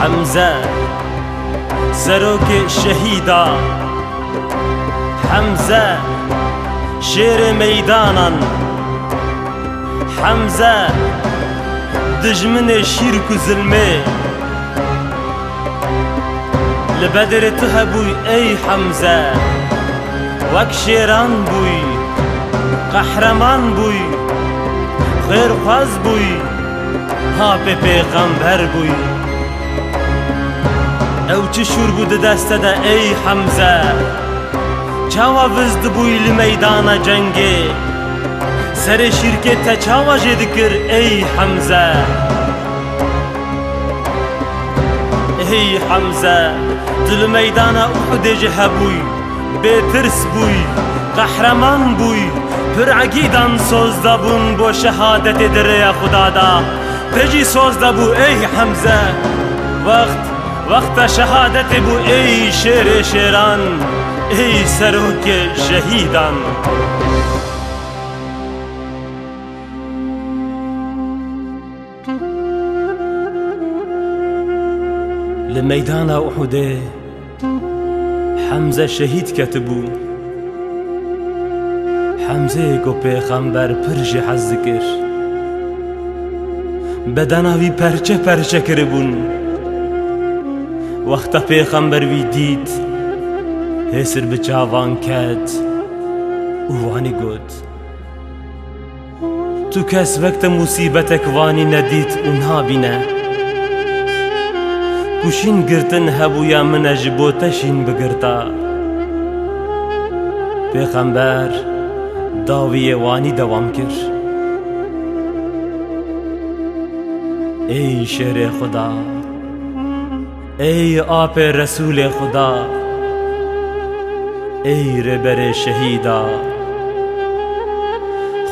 حمزة سروک شهیدا حمزة شیر میدانان حمزة دجمن و ظلمه لبدر تهبوی ای حمزة. وک شیران بوی قهرمان بوی خیر خواز بوی ها به پیغمبر بوی Evçi şurgudu destede ey Hamza Çava vızdı bu ili meydana cengi Sere şirkete çava jedikir ey Hamza Ey Hamza Dil meydana uhudeci hebuy hə Betirs buy Kahraman buy Pir agidan sozda bun bu şehadet edire ya hudada Peci sozda bu ey Hamza وقت شهادت بو ای شیر شیران ای سروک شهیدان. لميدان أحد حمزة شهيد كتبو حمزه کو پیغمبر پرج حز کر. بدناوی پرچه پرچه کربون وقتا پیغمبر وی دید هسر به جاوان بچاوان او وانی گوت تو کس وقت مصیبت وانی ندید اونها بینه. کشین گرتن هبو یا ji بۆ تەشین بگرتا. پیغمبر داوی وانی دوام کر. ای شێرێ خدا. ای آپ رسول خدا ای ربر شهیدا.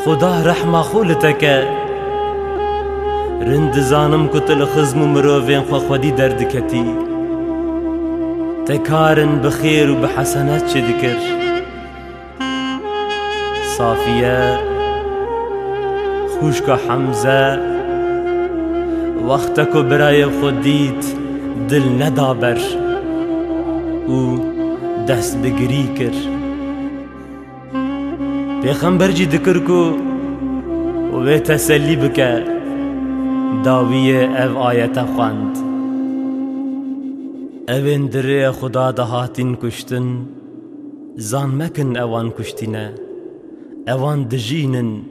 خدا رحمة خولتک رند زانم کتل خزم مروفین خو خودی درد کتی. تکارن بخیر و بحسنات چه دکر؟ صافیه خوشک حمزه وقتکو برای خود دید دل ندابر أو دست بگری کر. پیغمبر جی دکر کو و تسلی بکه داوی أو آیت خواند. اوین دره خدا دهاتین کشتن زان مکن اوان کشتینه اوان دجینن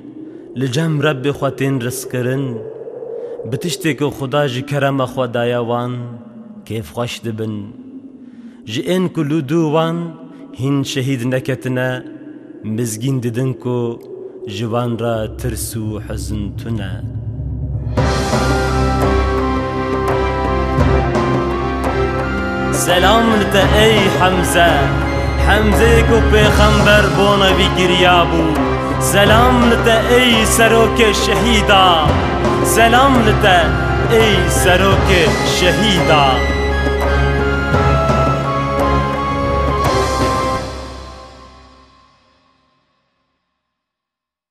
لجم رب خواتین رسکرن بتشتی که خدا جی کرم خدایا وان کیف خوش دبن. جی این کلو دو وان هین شهید نکتنه مزگین ددن کو جوان را ترسو حزن تنه سلام لت ای حمزة. حمزة کو پیغمبر بونا وی گریابو سلام لت ای سروک شهیدا سلام لت ای سروک شهیدا